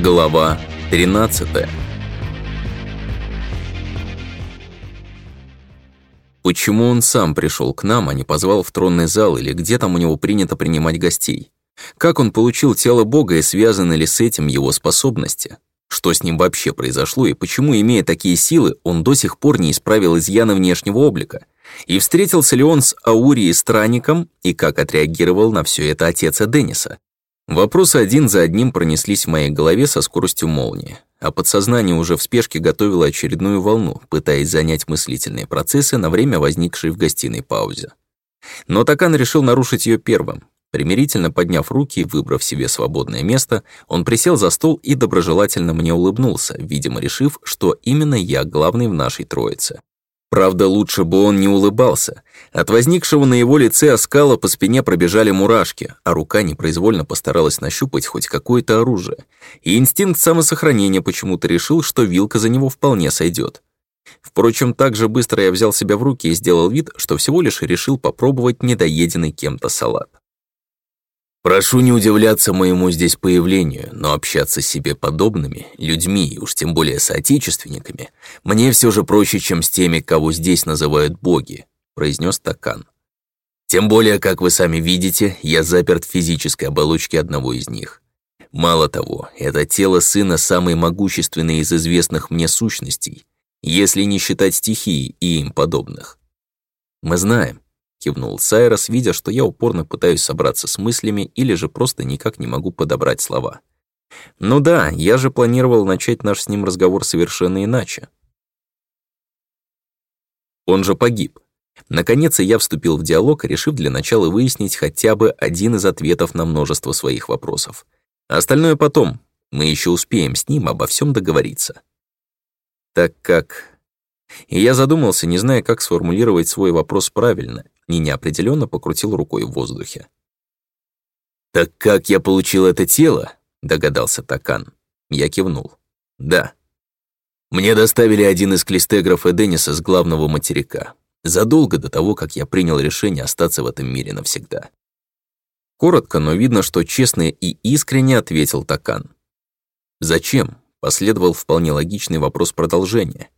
Глава 13 Почему он сам пришел к нам, а не позвал в тронный зал или где там у него принято принимать гостей? Как он получил тело Бога и связаны ли с этим его способности? Что с ним вообще произошло и почему, имея такие силы, он до сих пор не исправил изъяны внешнего облика? И встретился ли он с Аурией Странником и как отреагировал на все это отец Дениса? Вопросы один за одним пронеслись в моей голове со скоростью молнии, а подсознание уже в спешке готовило очередную волну, пытаясь занять мыслительные процессы на время возникшей в гостиной паузе. Но Такан решил нарушить ее первым. Примирительно подняв руки и выбрав себе свободное место, он присел за стол и доброжелательно мне улыбнулся, видимо, решив, что именно я главный в нашей троице. Правда, лучше бы он не улыбался. От возникшего на его лице оскала по спине пробежали мурашки, а рука непроизвольно постаралась нащупать хоть какое-то оружие. И инстинкт самосохранения почему-то решил, что вилка за него вполне сойдет. Впрочем, так же быстро я взял себя в руки и сделал вид, что всего лишь решил попробовать недоеденный кем-то салат. Прошу не удивляться моему здесь появлению, но общаться с себе подобными, людьми, и уж тем более соотечественниками, мне все же проще, чем с теми, кого здесь называют боги», — произнес Такан. «Тем более, как вы сами видите, я заперт в физической оболочке одного из них. Мало того, это тело сына самой могущественной из известных мне сущностей, если не считать стихии и им подобных. Мы знаем, Кивнул Сайрос, видя, что я упорно пытаюсь собраться с мыслями или же просто никак не могу подобрать слова. «Ну да, я же планировал начать наш с ним разговор совершенно иначе». Он же погиб. Наконец, я вступил в диалог, решив для начала выяснить хотя бы один из ответов на множество своих вопросов. Остальное потом. Мы еще успеем с ним обо всем договориться. Так как... И я задумался, не зная, как сформулировать свой вопрос правильно, и неопределенно покрутил рукой в воздухе. «Так как я получил это тело?» — догадался Такан. Я кивнул. «Да». Мне доставили один из клистегров Эдениса с главного материка, задолго до того, как я принял решение остаться в этом мире навсегда. Коротко, но видно, что честно и искренне ответил Такан. «Зачем?» — последовал вполне логичный вопрос продолжения.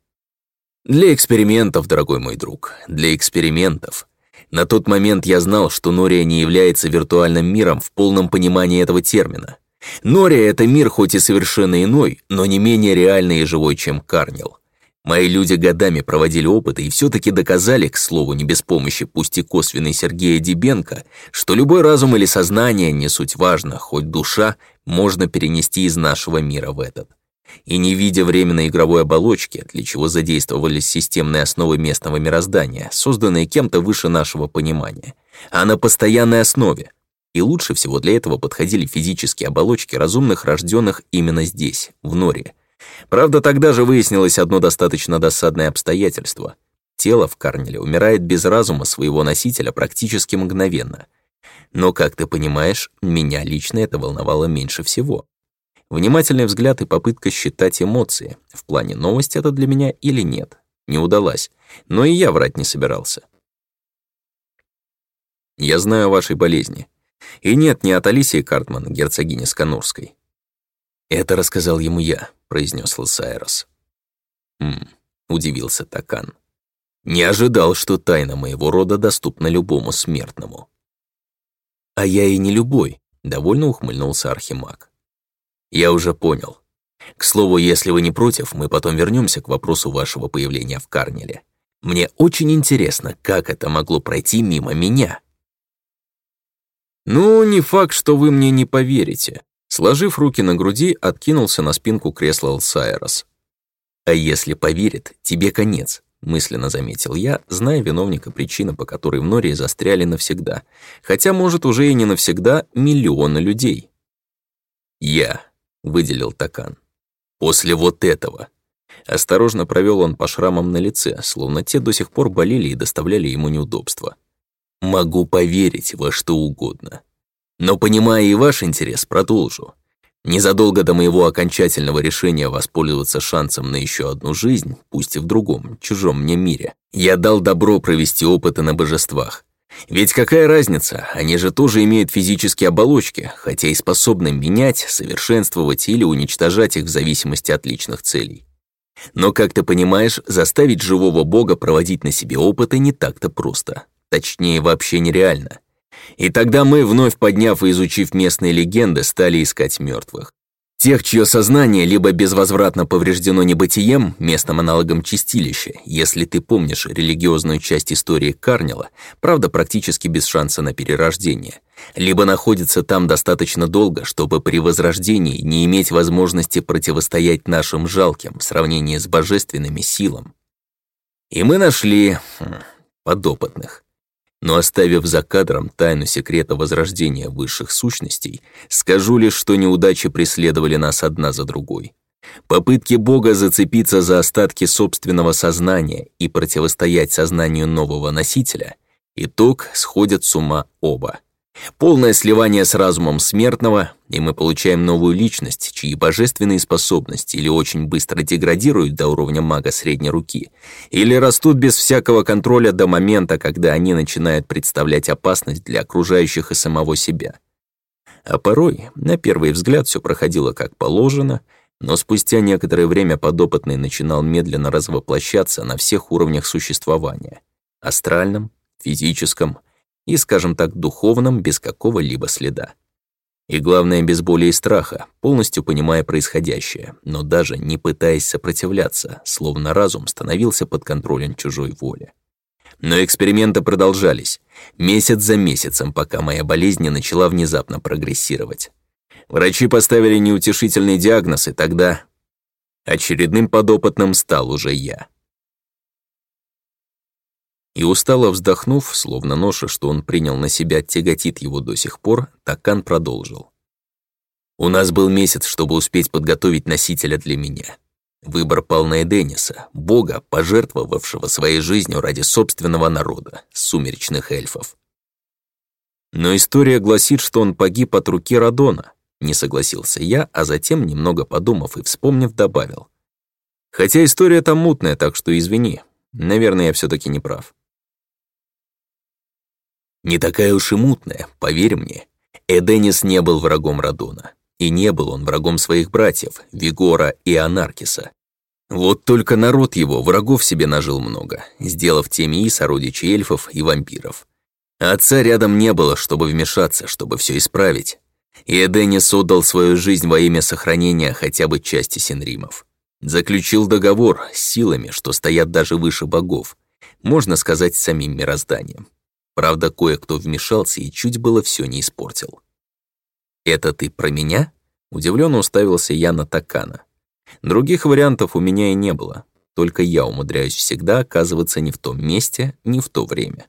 «Для экспериментов, дорогой мой друг, для экспериментов», на тот момент я знал, что Нория не является виртуальным миром в полном понимании этого термина. Нория — это мир хоть и совершенно иной, но не менее реальный и живой, чем Карнил. Мои люди годами проводили опыты и все-таки доказали, к слову, не без помощи, пусть и косвенной Сергея Дебенко, что любой разум или сознание, не суть важно, хоть душа, можно перенести из нашего мира в этот и не видя временной игровой оболочки, для чего задействовались системные основы местного мироздания, созданные кем-то выше нашего понимания, а на постоянной основе. И лучше всего для этого подходили физические оболочки разумных, рожденных именно здесь, в Норе. Правда, тогда же выяснилось одно достаточно досадное обстоятельство. Тело в Карнеле умирает без разума своего носителя практически мгновенно. Но, как ты понимаешь, меня лично это волновало меньше всего. Внимательный взгляд и попытка считать эмоции. В плане новости это для меня или нет. Не удалась. Но и я врать не собирался. Я знаю о вашей болезни. И нет, не от Алисии Картман, герцогини Сканурской. Это рассказал ему я, произнес Лосайрос. Хм, удивился Такан. Не ожидал, что тайна моего рода доступна любому смертному. А я и не любой, довольно ухмыльнулся Архимаг. Я уже понял. К слову, если вы не против, мы потом вернемся к вопросу вашего появления в Карнеле. Мне очень интересно, как это могло пройти мимо меня. Ну, не факт, что вы мне не поверите. Сложив руки на груди, откинулся на спинку кресла Алсайрос. А если поверит, тебе конец, мысленно заметил я, зная виновника причины, по которой в Нории застряли навсегда. Хотя, может, уже и не навсегда миллионы людей. Я выделил Такан. «После вот этого». Осторожно провел он по шрамам на лице, словно те до сих пор болели и доставляли ему неудобства. «Могу поверить во что угодно. Но, понимая и ваш интерес, продолжу. Незадолго до моего окончательного решения воспользоваться шансом на еще одну жизнь, пусть и в другом, чужом мне мире, я дал добро провести опыты на божествах. Ведь какая разница, они же тоже имеют физические оболочки, хотя и способны менять, совершенствовать или уничтожать их в зависимости от личных целей. Но, как ты понимаешь, заставить живого бога проводить на себе опыты не так-то просто. Точнее, вообще нереально. И тогда мы, вновь подняв и изучив местные легенды, стали искать мертвых. Тех, чье сознание либо безвозвратно повреждено небытием, местным аналогом чистилища, если ты помнишь религиозную часть истории Карнила, правда, практически без шанса на перерождение, либо находится там достаточно долго, чтобы при возрождении не иметь возможности противостоять нашим жалким в сравнении с божественными силам. И мы нашли хм, подопытных. Но оставив за кадром тайну секрета возрождения высших сущностей, скажу лишь, что неудачи преследовали нас одна за другой. Попытки Бога зацепиться за остатки собственного сознания и противостоять сознанию нового носителя, итог сходят с ума оба. Полное сливание с разумом смертного, и мы получаем новую личность, чьи божественные способности или очень быстро деградируют до уровня мага средней руки, или растут без всякого контроля до момента, когда они начинают представлять опасность для окружающих и самого себя. А порой, на первый взгляд, все проходило как положено, но спустя некоторое время подопытный начинал медленно развоплощаться на всех уровнях существования — астральном, физическом — и, скажем так, духовном без какого-либо следа. И главное, без боли и страха, полностью понимая происходящее, но даже не пытаясь сопротивляться, словно разум становился под контролем чужой воли. Но эксперименты продолжались, месяц за месяцем, пока моя болезнь не начала внезапно прогрессировать. Врачи поставили неутешительный диагноз, и тогда... Очередным подопытным стал уже я. И устало вздохнув, словно ноша, что он принял на себя тяготит его до сих пор, Такан продолжил. «У нас был месяц, чтобы успеть подготовить носителя для меня. Выбор пал на Эдениса, бога, пожертвовавшего своей жизнью ради собственного народа, сумеречных эльфов. Но история гласит, что он погиб от руки Радона, не согласился я, а затем, немного подумав и вспомнив, добавил. Хотя история там мутная, так что извини. Наверное, я все таки не прав. Не такая уж и мутная, поверь мне. Эденис не был врагом Радона. И не был он врагом своих братьев, Вигора и Анаркиса. Вот только народ его врагов себе нажил много, сделав теми и сородичей эльфов и вампиров. Отца рядом не было, чтобы вмешаться, чтобы все исправить. И Эденис отдал свою жизнь во имя сохранения хотя бы части Синримов. Заключил договор с силами, что стоят даже выше богов, можно сказать, самим мирозданием. Правда, кое-кто вмешался и чуть было все не испортил. «Это ты про меня?» — удивленно уставился я на Такана. Других вариантов у меня и не было, только я умудряюсь всегда оказываться не в том месте, не в то время.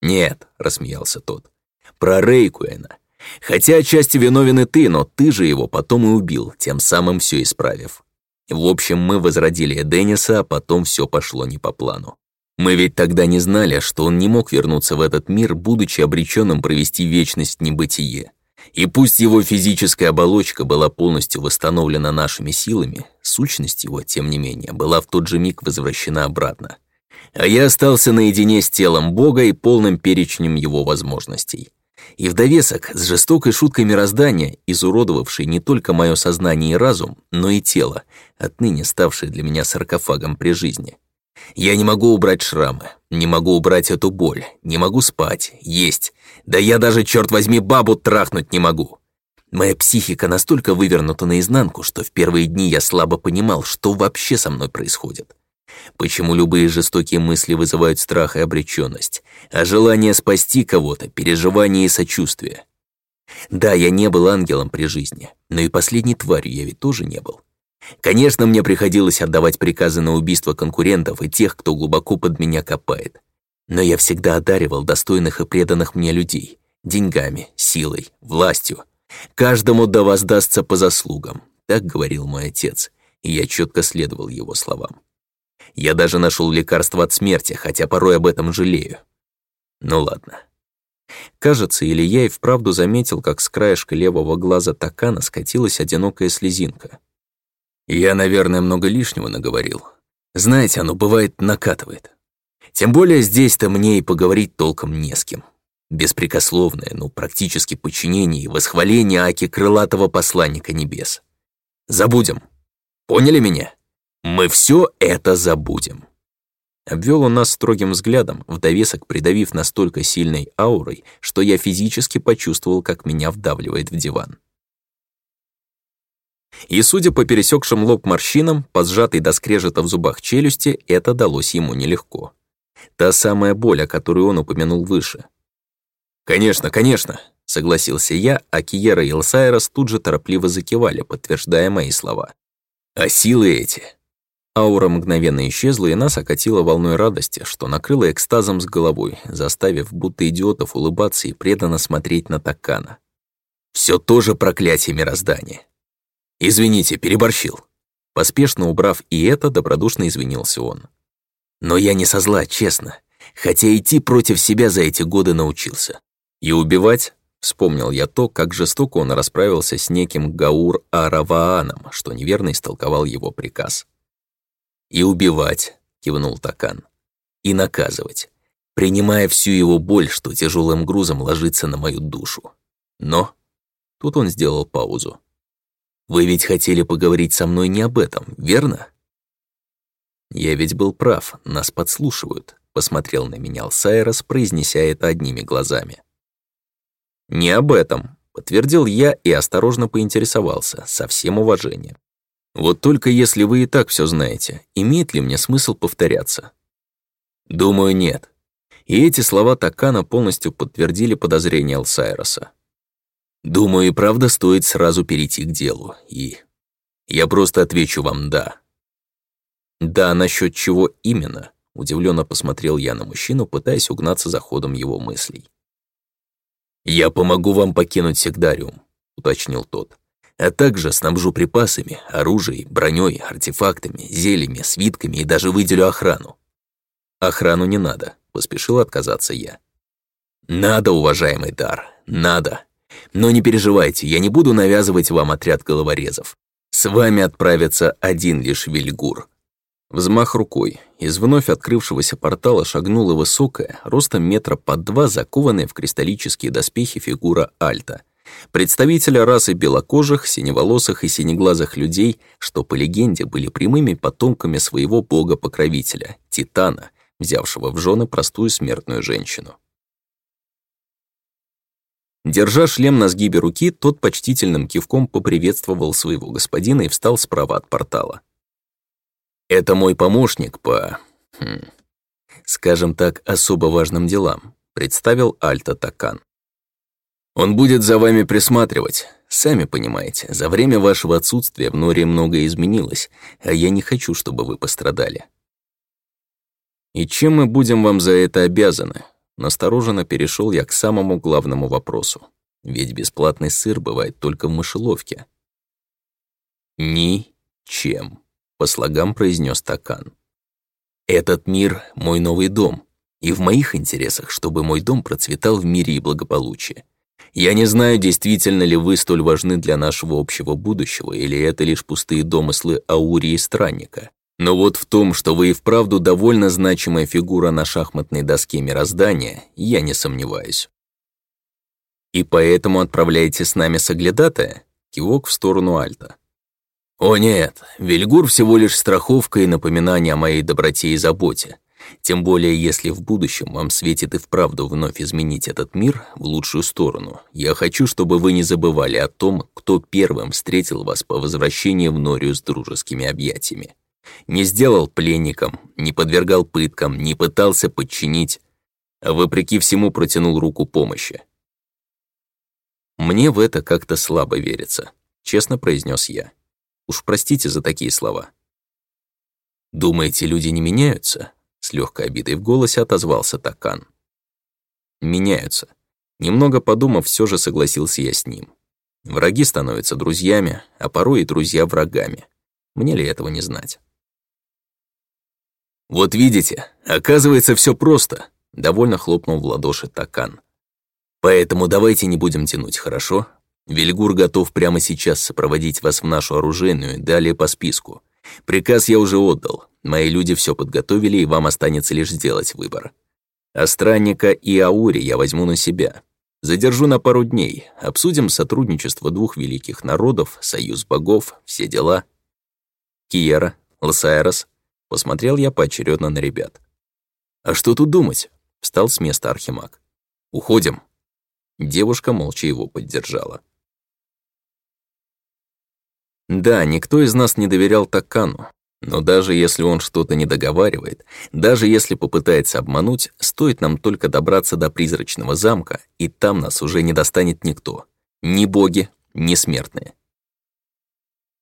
«Нет», — рассмеялся тот, — «про Рейкуэна. Хотя отчасти виновен и ты, но ты же его потом и убил, тем самым все исправив. В общем, мы возродили Дениса, а потом все пошло не по плану. Мы ведь тогда не знали, что он не мог вернуться в этот мир, будучи обреченным провести вечность небытие. И пусть его физическая оболочка была полностью восстановлена нашими силами, сущность его, тем не менее, была в тот же миг возвращена обратно. А я остался наедине с телом Бога и полным перечнем его возможностей. И в с жестокой шуткой мироздания, изуродовавшей не только мое сознание и разум, но и тело, отныне ставшее для меня саркофагом при жизни. Я не могу убрать шрамы, не могу убрать эту боль, не могу спать, есть. Да я даже, черт возьми, бабу трахнуть не могу. Моя психика настолько вывернута наизнанку, что в первые дни я слабо понимал, что вообще со мной происходит. Почему любые жестокие мысли вызывают страх и обреченность, а желание спасти кого-то, переживание и сочувствие. Да, я не был ангелом при жизни, но и последней тварью я ведь тоже не был. Конечно, мне приходилось отдавать приказы на убийство конкурентов и тех, кто глубоко под меня копает. Но я всегда одаривал достойных и преданных мне людей. Деньгами, силой, властью. Каждому до вас дастся по заслугам. Так говорил мой отец, и я четко следовал его словам. Я даже нашел лекарство от смерти, хотя порой об этом жалею. Ну ладно. Кажется, или я и вправду заметил, как с краешка левого глаза Такана скатилась одинокая слезинка — я, наверное, много лишнего наговорил. Знаете, оно бывает накатывает. Тем более здесь-то мне и поговорить толком не с кем. Беспрекословное, но практически подчинение и восхваление Аки крылатого посланника небес. Забудем. Поняли меня? Мы все это забудем. Обвел он нас строгим взглядом, в довесок придавив настолько сильной аурой, что я физически почувствовал, как меня вдавливает в диван. И, судя по пересекшим лоб морщинам, по сжатой до скрежета в зубах челюсти, это далось ему нелегко. Та самая боль, о которой он упомянул выше. «Конечно, конечно!» — согласился я, а Киера и Элсайрос тут же торопливо закивали, подтверждая мои слова. «А силы эти!» Аура мгновенно исчезла, и нас окатила волной радости, что накрыла экстазом с головой, заставив будто идиотов улыбаться и преданно смотреть на Такана. «Всё тоже проклятие мироздания!» «Извините, переборщил». Поспешно убрав и это, добродушно извинился он. «Но я не со зла, честно. Хотя идти против себя за эти годы научился. И убивать?» Вспомнил я то, как жестоко он расправился с неким Гаур Аравааном, что неверно истолковал его приказ. «И убивать», — кивнул Такан, — «и наказывать, принимая всю его боль, что тяжелым грузом ложится на мою душу. Но...» Тут он сделал паузу. Вы ведь хотели поговорить со мной не об этом, верно? Я ведь был прав, нас подслушивают, посмотрел на меня Алсайрос, произнеся это одними глазами. Не об этом, подтвердил я и осторожно поинтересовался, со всем уважением. Вот только если вы и так все знаете, имеет ли мне смысл повторяться? Думаю, нет. И эти слова Такана полностью подтвердили подозрения Алсайроса. Думаю, и правда стоит сразу перейти к делу, и... Я просто отвечу вам «да». «Да» насчет чего именно?» — удивленно посмотрел я на мужчину, пытаясь угнаться за ходом его мыслей. «Я помогу вам покинуть Сегдариум», — уточнил тот. «А также снабжу припасами, оружием, броней, артефактами, зельями, свитками и даже выделю охрану». «Охрану не надо», — поспешил отказаться я. «Надо, уважаемый Дар, надо», но не переживайте, я не буду навязывать вам отряд головорезов. С вами отправится один лишь Вильгур». Взмах рукой. Из вновь открывшегося портала шагнула высокая, ростом метра под два, закованная в кристаллические доспехи фигура Альта. Представителя расы белокожих, синеволосых и синеглазых людей, что по легенде были прямыми потомками своего бога-покровителя, Титана, взявшего в жены простую смертную женщину. Держа шлем на сгибе руки, тот почтительным кивком поприветствовал своего господина и встал справа от портала. «Это мой помощник по... Хм, скажем так, особо важным делам», — представил Альта Такан. «Он будет за вами присматривать. Сами понимаете, за время вашего отсутствия в Норе многое изменилось, а я не хочу, чтобы вы пострадали». «И чем мы будем вам за это обязаны?» настороженно перешел я к самому главному вопросу. Ведь бесплатный сыр бывает только в мышеловке. «Ни-чем», — по слогам произнес стакан. «Этот мир — мой новый дом, и в моих интересах, чтобы мой дом процветал в мире и благополучии. Я не знаю, действительно ли вы столь важны для нашего общего будущего, или это лишь пустые домыслы Аури Странника. Но вот в том, что вы и вправду довольно значимая фигура на шахматной доске мироздания, я не сомневаюсь. И поэтому отправляете с нами соглядатая? Кивок в сторону Альта. О нет, Вильгур всего лишь страховка и напоминание о моей доброте и заботе. Тем более, если в будущем вам светит и вправду вновь изменить этот мир в лучшую сторону, я хочу, чтобы вы не забывали о том, кто первым встретил вас по возвращении в Норию с дружескими объятиями не сделал пленником, не подвергал пыткам, не пытался подчинить, а вопреки всему протянул руку помощи. «Мне в это как-то слабо верится», — честно произнес я. «Уж простите за такие слова». «Думаете, люди не меняются?» — с легкой обидой в голосе отозвался Такан. «Меняются». Немного подумав, все же согласился я с ним. Враги становятся друзьями, а порой и друзья врагами. Мне ли этого не знать? Вот видите, оказывается, все просто. Довольно хлопнул в ладоши Такан. Поэтому давайте не будем тянуть, хорошо? Вильгур готов прямо сейчас сопроводить вас в нашу оружейную, далее по списку. Приказ я уже отдал. Мои люди все подготовили, и вам останется лишь сделать выбор. А странника и Аури я возьму на себя. Задержу на пару дней. Обсудим сотрудничество двух великих народов, союз богов, все дела. Киера, Лосайрос, Посмотрел я поочередно на ребят. «А что тут думать?» — встал с места Архимаг. «Уходим!» Девушка молча его поддержала. Да, никто из нас не доверял Таккану, но даже если он что-то не договаривает, даже если попытается обмануть, стоит нам только добраться до призрачного замка, и там нас уже не достанет никто. Ни боги, ни смертные.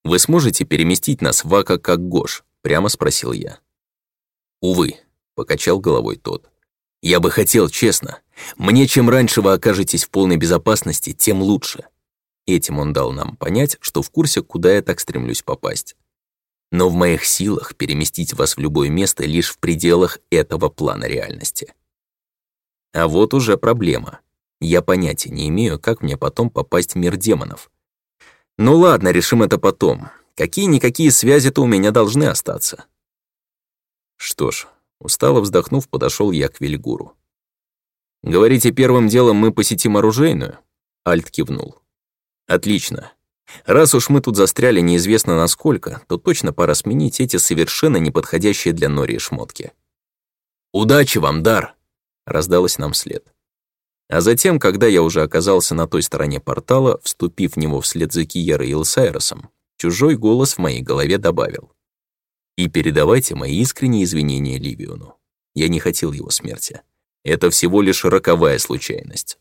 Вы сможете переместить нас в Ака как Гош? — прямо спросил я. «Увы», — покачал головой тот. «Я бы хотел, честно. Мне чем раньше вы окажетесь в полной безопасности, тем лучше». Этим он дал нам понять, что в курсе, куда я так стремлюсь попасть. Но в моих силах переместить вас в любое место лишь в пределах этого плана реальности. А вот уже проблема. Я понятия не имею, как мне потом попасть в мир демонов. Ну ладно, решим это потом. Какие-никакие связи-то у меня должны остаться». «Что ж», — устало вздохнув, подошел я к Вильгуру. «Говорите, первым делом мы посетим оружейную?» Альт кивнул. «Отлично. Раз уж мы тут застряли неизвестно насколько, то точно пора сменить эти совершенно неподходящие для Нории шмотки». «Удачи вам, Дар!» — раздалось нам след. А затем, когда я уже оказался на той стороне портала, вступив в него вслед за Киерой и Лсайросом. Чужой голос в моей голове добавил. «И передавайте мои искренние извинения Ливиону. Я не хотел его смерти. Это всего лишь роковая случайность».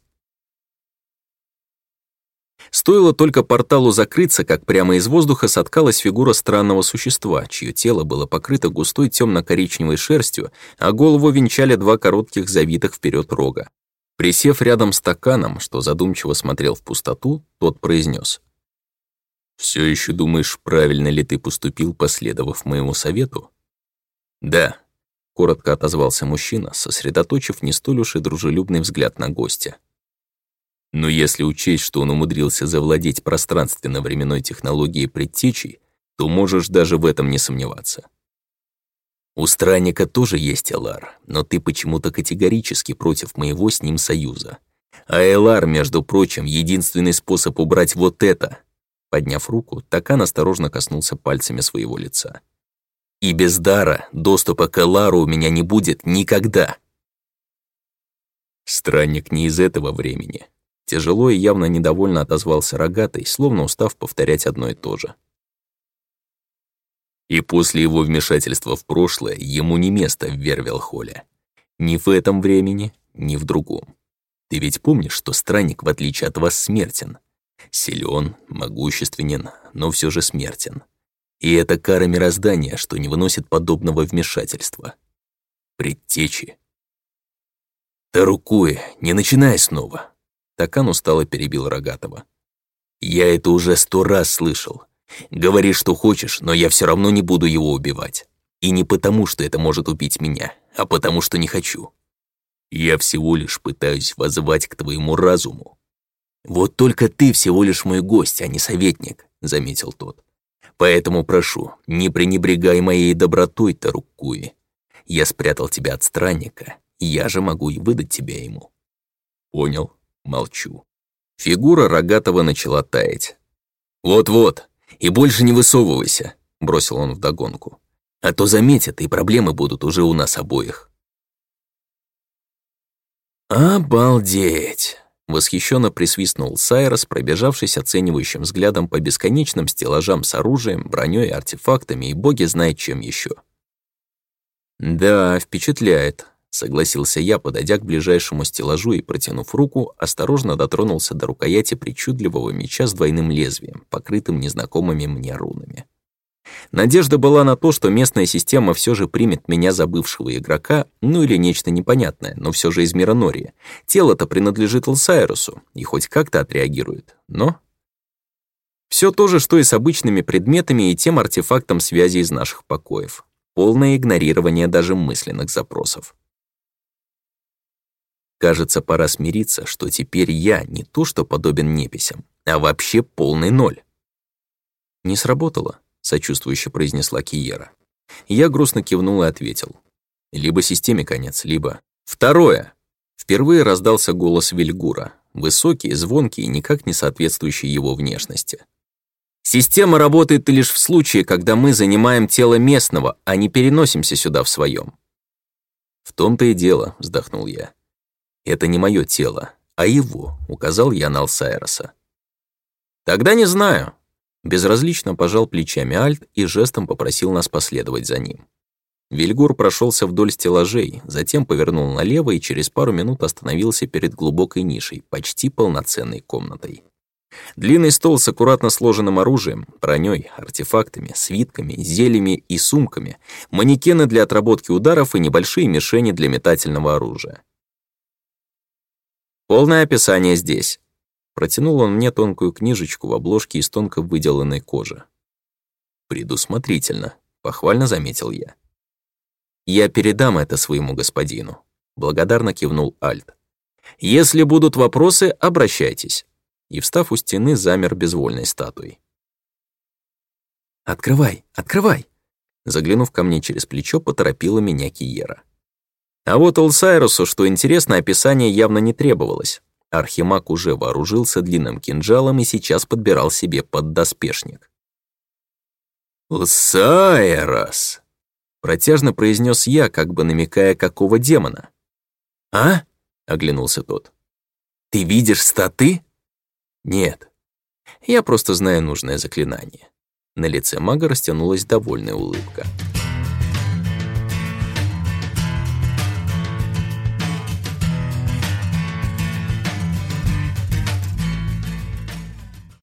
Стоило только порталу закрыться, как прямо из воздуха соткалась фигура странного существа, чье тело было покрыто густой темно-коричневой шерстью, а голову венчали два коротких завитых вперед рога. Присев рядом с стаканом, что задумчиво смотрел в пустоту, тот произнес: все еще думаешь, правильно ли ты поступил, последовав моему совету? Да, коротко отозвался мужчина, сосредоточив не столь уж и дружелюбный взгляд на гостя. Но если учесть, что он умудрился завладеть пространственно-временной технологией предтечей, то можешь даже в этом не сомневаться. У странника тоже есть Элар, но ты почему-то категорически против моего с ним союза. А Элар, между прочим, единственный способ убрать вот это — Подняв руку, Такан осторожно коснулся пальцами своего лица. «И без дара доступа к Элару у меня не будет никогда!» Странник не из этого времени. Тяжело и явно недовольно отозвался рогатый, словно устав повторять одно и то же. И после его вмешательства в прошлое ему не место в Вервелхоле. Ни в этом времени, ни в другом. Ты ведь помнишь, что странник, в отличие от вас, смертен, Силен, могущественен, но все же смертен. И это кара мироздания, что не выносит подобного вмешательства. Предтечи. «Да «Тарукуэ, не начинай снова!» Такан устало перебил Рогатова. «Я это уже сто раз слышал. Говори, что хочешь, но я все равно не буду его убивать. И не потому, что это может убить меня, а потому, что не хочу. Я всего лишь пытаюсь воззвать к твоему разуму, «Вот только ты всего лишь мой гость, а не советник», — заметил тот. «Поэтому прошу, не пренебрегай моей добротой, Таруккуи. Я спрятал тебя от странника, я же могу и выдать тебя ему». «Понял, молчу». Фигура Рогатого начала таять. «Вот-вот, и больше не высовывайся», — бросил он вдогонку. «А то заметят, и проблемы будут уже у нас обоих». «Обалдеть!» Восхищенно присвистнул Сайрос, пробежавшись оценивающим взглядом по бесконечным стеллажам с оружием, броней, артефактами и боги знает чем еще. «Да, впечатляет», — согласился я, подойдя к ближайшему стеллажу и, протянув руку, осторожно дотронулся до рукояти причудливого меча с двойным лезвием, покрытым незнакомыми мне рунами. Надежда была на то, что местная система все же примет меня за бывшего игрока, ну или нечто непонятное, но все же из мира Нории. Тело-то принадлежит Лсайрусу и хоть как-то отреагирует, но... Все то же, что и с обычными предметами и тем артефактом связи из наших покоев. Полное игнорирование даже мысленных запросов. Кажется, пора смириться, что теперь я не то что подобен неписям, а вообще полный ноль. Не сработало. — сочувствующе произнесла Киера. Я грустно кивнул и ответил. «Либо системе конец, либо...» «Второе!» Впервые раздался голос Вильгура, высокий, звонкий и никак не соответствующий его внешности. «Система работает лишь в случае, когда мы занимаем тело местного, а не переносимся сюда в своем. «В том-то и дело», — вздохнул я. «Это не мое тело, а его», — указал я на Алсайроса. «Тогда не знаю», Безразлично пожал плечами Альт и жестом попросил нас последовать за ним. Вильгур прошелся вдоль стеллажей, затем повернул налево и через пару минут остановился перед глубокой нишей, почти полноценной комнатой. Длинный стол с аккуратно сложенным оружием, броней, артефактами, свитками, зельями и сумками, манекены для отработки ударов и небольшие мишени для метательного оружия. «Полное описание здесь», Протянул он мне тонкую книжечку в обложке из тонко выделанной кожи. «Предусмотрительно», — похвально заметил я. «Я передам это своему господину», — благодарно кивнул Альт. «Если будут вопросы, обращайтесь». И, встав у стены, замер безвольной статуей. «Открывай, открывай!» Заглянув ко мне через плечо, поторопила меня Киера. А вот Олсайрусу, что интересно, описание явно не требовалось. Архимаг уже вооружился длинным кинжалом и сейчас подбирал себе поддоспешник. «Лсайрос!» — протяжно произнес я, как бы намекая, какого демона. «А?» — оглянулся тот. «Ты видишь статы?» «Нет. Я просто знаю нужное заклинание». На лице мага растянулась довольная улыбка. «Да».